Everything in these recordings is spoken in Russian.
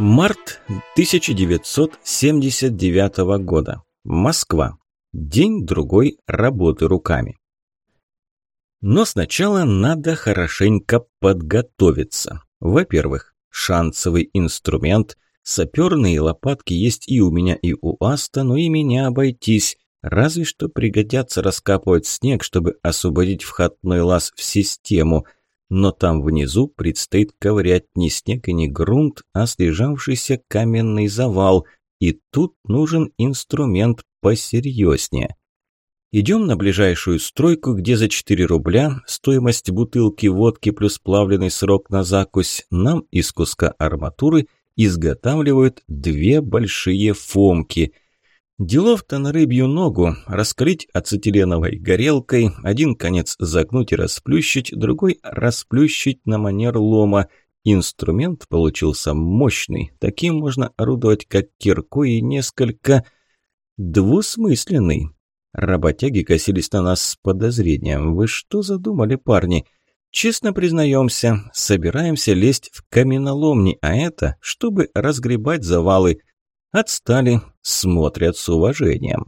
Март 1979 года. Москва. День-другой работы руками. Но сначала надо хорошенько подготовиться. Во-первых, шансовый инструмент. Саперные лопатки есть и у меня, и у Аста, но ими не обойтись. Разве что пригодятся раскапывать снег, чтобы освободить входной лаз в систему – но там внизу предстоит ковырять не снег и не грунт, а слежавшийся каменный завал, и тут нужен инструмент посерьезнее. Идем на ближайшую стройку, где за 4 рубля стоимость бутылки водки плюс плавленый срок на закусь нам из куска арматуры изготавливают две большие фомки – Делов-то на рыбью ногу, раскрыть ацетиленовой горелкой, один конец загнуть и расплющить, другой расплющить на манер лома. Инструмент получился мощный, таким можно орудовать как киркой и несколько двусмысленный. Работяги косились на нас с подозрением. Вы что задумали, парни? Честно признаемся, собираемся лезть в каменоломни, а это, чтобы разгребать завалы – Отстали, смотрят с уважением.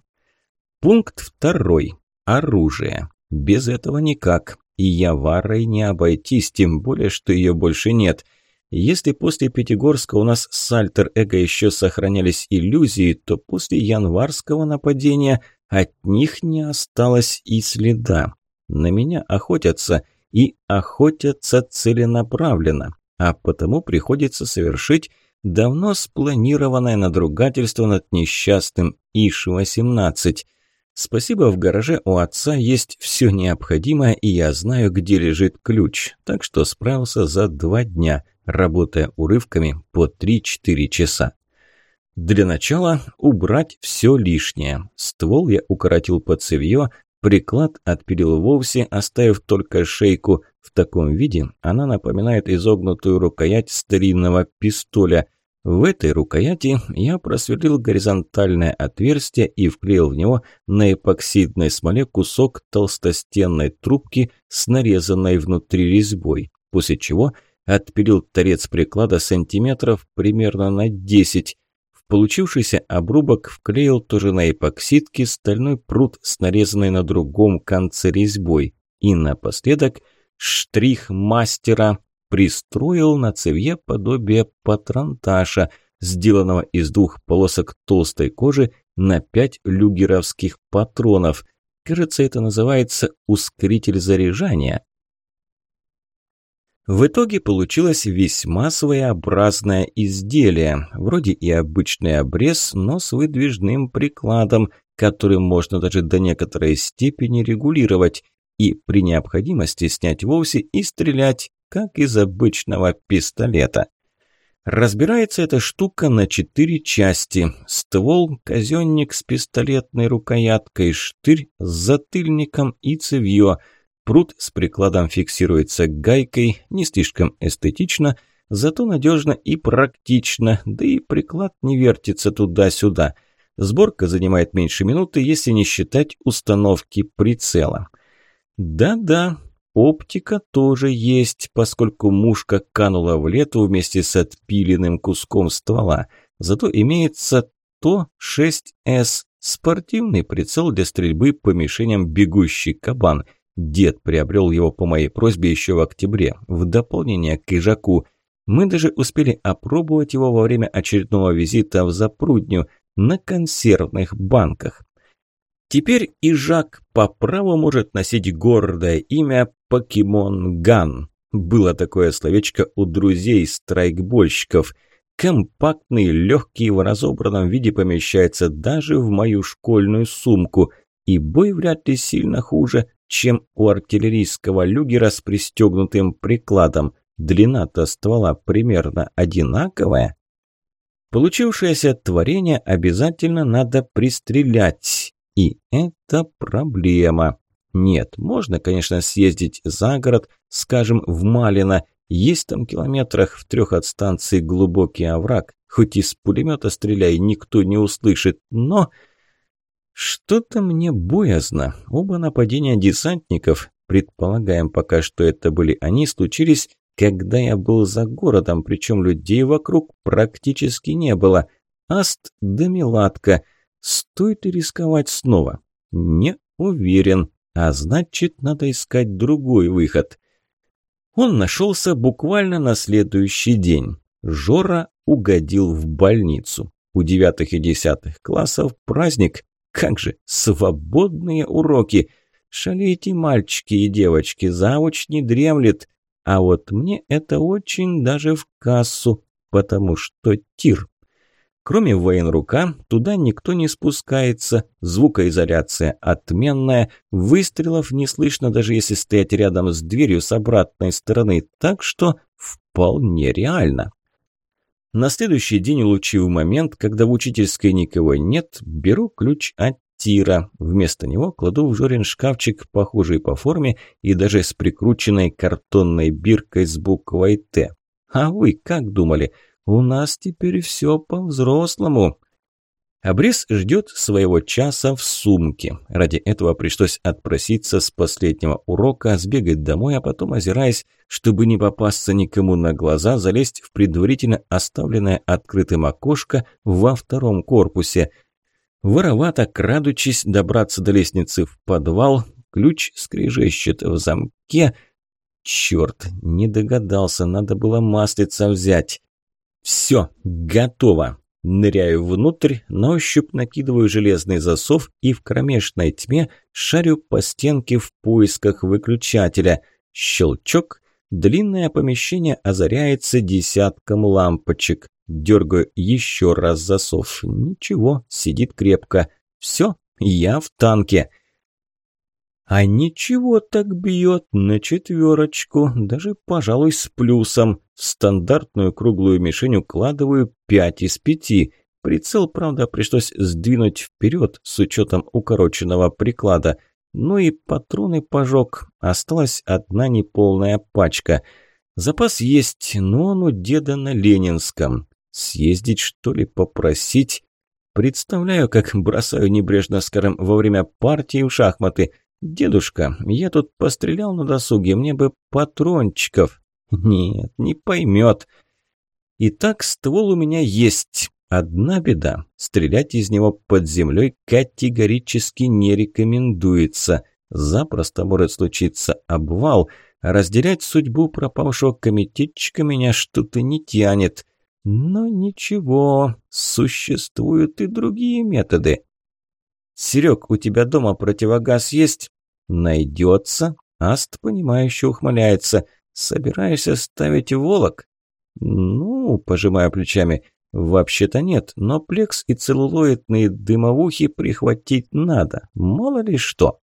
Пункт второй. Оружие. Без этого никак. И Яварой не обойтись, тем более, что ее больше нет. Если после Пятигорска у нас с Альтер-Эго еще сохранялись иллюзии, то после январского нападения от них не осталось и следа. На меня охотятся, и охотятся целенаправленно, а потому приходится совершить давно спланированное надругательство над несчастным Иш-18. Спасибо, в гараже у отца есть все необходимое, и я знаю, где лежит ключ, так что справился за два дня, работая урывками по 3-4 часа. Для начала убрать все лишнее. Ствол я укоротил под цевьё, приклад отпилил вовсе, оставив только шейку, в таком виде она напоминает изогнутую рукоять старинного пистоля. В этой рукояти я просверлил горизонтальное отверстие и вклеил в него на эпоксидной смоле кусок толстостенной трубки с нарезанной внутри резьбой, после чего отпилил торец приклада сантиметров примерно на 10 в получившийся обрубок вклеил тоже на эпоксидке стальной прут с нарезанной на другом конце резьбой. И напоследок – штрих мастера пристроил на цевье подобие патронташа, сделанного из двух полосок толстой кожи на пять люгеровских патронов. Кажется, это называется ускоритель заряжания. В итоге получилось весьма своеобразное изделие, вроде и обычный обрез, но с выдвижным прикладом, которым можно даже до некоторой степени регулировать и при необходимости снять вовсе и стрелять, как из обычного пистолета. Разбирается эта штука на четыре части. Ствол, казенник с пистолетной рукояткой, штырь с затыльником и цевьё. Прут с прикладом фиксируется гайкой, не слишком эстетично, зато надежно и практично, да и приклад не вертится туда-сюда. Сборка занимает меньше минуты, если не считать установки прицела. Да-да, оптика тоже есть, поскольку мушка канула в лету вместе с отпиленным куском ствола. Зато имеется ТО-6С, спортивный прицел для стрельбы по мишеням «Бегущий кабан». Дед приобрел его по моей просьбе еще в октябре, в дополнение к ижаку. Мы даже успели опробовать его во время очередного визита в Запрудню на консервных банках. Теперь и Жак по праву может носить гордое имя Покемон Ган. Было такое словечко у друзей страйкбольщиков. Компактный, легкий, в разобранном виде помещается даже в мою школьную сумку. И бой вряд ли сильно хуже, чем у артиллерийского люгера с пристегнутым прикладом. Длина-то ствола примерно одинаковая. Получившееся творение обязательно надо пристрелять. И это проблема. Нет, можно, конечно, съездить за город, скажем, в Малино. Есть там километрах в трех от станции глубокий овраг. Хоть из пулемета стреляй, никто не услышит, но... Что-то мне боязно. Оба нападения десантников, предполагаем пока, что это были они, случились когда я был за городом, причем людей вокруг практически не было. Аст да Меладка. Стоит ли рисковать снова? Не уверен. А значит, надо искать другой выход. Он нашелся буквально на следующий день. Жора угодил в больницу. У девятых и десятых классов праздник. Как же, свободные уроки. Шалейте, мальчики и девочки, завуч не дремлет. А вот мне это очень даже в кассу, потому что тир. Кроме военрука, туда никто не спускается, звукоизоляция отменная, выстрелов не слышно, даже если стоять рядом с дверью с обратной стороны, так что вполне реально. На следующий день, улучив момент, когда в учительской никого нет, беру ключ от тира. Вместо него кладу в Жорин шкафчик, похожий по форме и даже с прикрученной картонной биркой с буквой «Т». А вы как думали – у нас теперь все по-взрослому. Обрез ждет своего часа в сумке. Ради этого пришлось отпроситься с последнего урока, сбегать домой, а потом, озираясь, чтобы не попасться никому на глаза, залезть в предварительно оставленное открытым окошко во втором корпусе. Воровато, крадучись, добраться до лестницы в подвал, ключ скрежещет в замке. Черт, не догадался, надо было маслица взять. Все, готово. Ныряю внутрь, на ощупь накидываю железный засов и в кромешной тьме шарю по стенке в поисках выключателя. Щелчок. Длинное помещение озаряется десятком лампочек. Дергаю еще раз засов. Ничего, сидит крепко. Все, я в танке. А ничего так бьет на четверочку, даже, пожалуй, с плюсом. В стандартную круглую мишень укладываю 5 из 5. Прицел, правда, пришлось сдвинуть вперед с учетом укороченного приклада. Ну и патроны пожег. Осталась одна неполная пачка. Запас есть, но он у деда на Ленинском. Съездить, что ли, попросить? Представляю, как бросаю небрежно скорым во время партии в шахматы. «Дедушка, я тут пострелял на досуге, мне бы патрончиков». «Нет, не поймет». «Итак, ствол у меня есть. Одна беда. Стрелять из него под землей категорически не рекомендуется. Запросто может случиться обвал. Разделять судьбу пропавшего комитетчика меня что-то не тянет. Но ничего, существуют и другие методы». «Серег, у тебя дома противогаз есть?» «Найдется?» Аст, понимающе ухмыляется. «Собираешься ставить волок?» «Ну, пожимаю плечами. Вообще-то нет, но плекс и целлулоидные дымовухи прихватить надо. Мало ли что».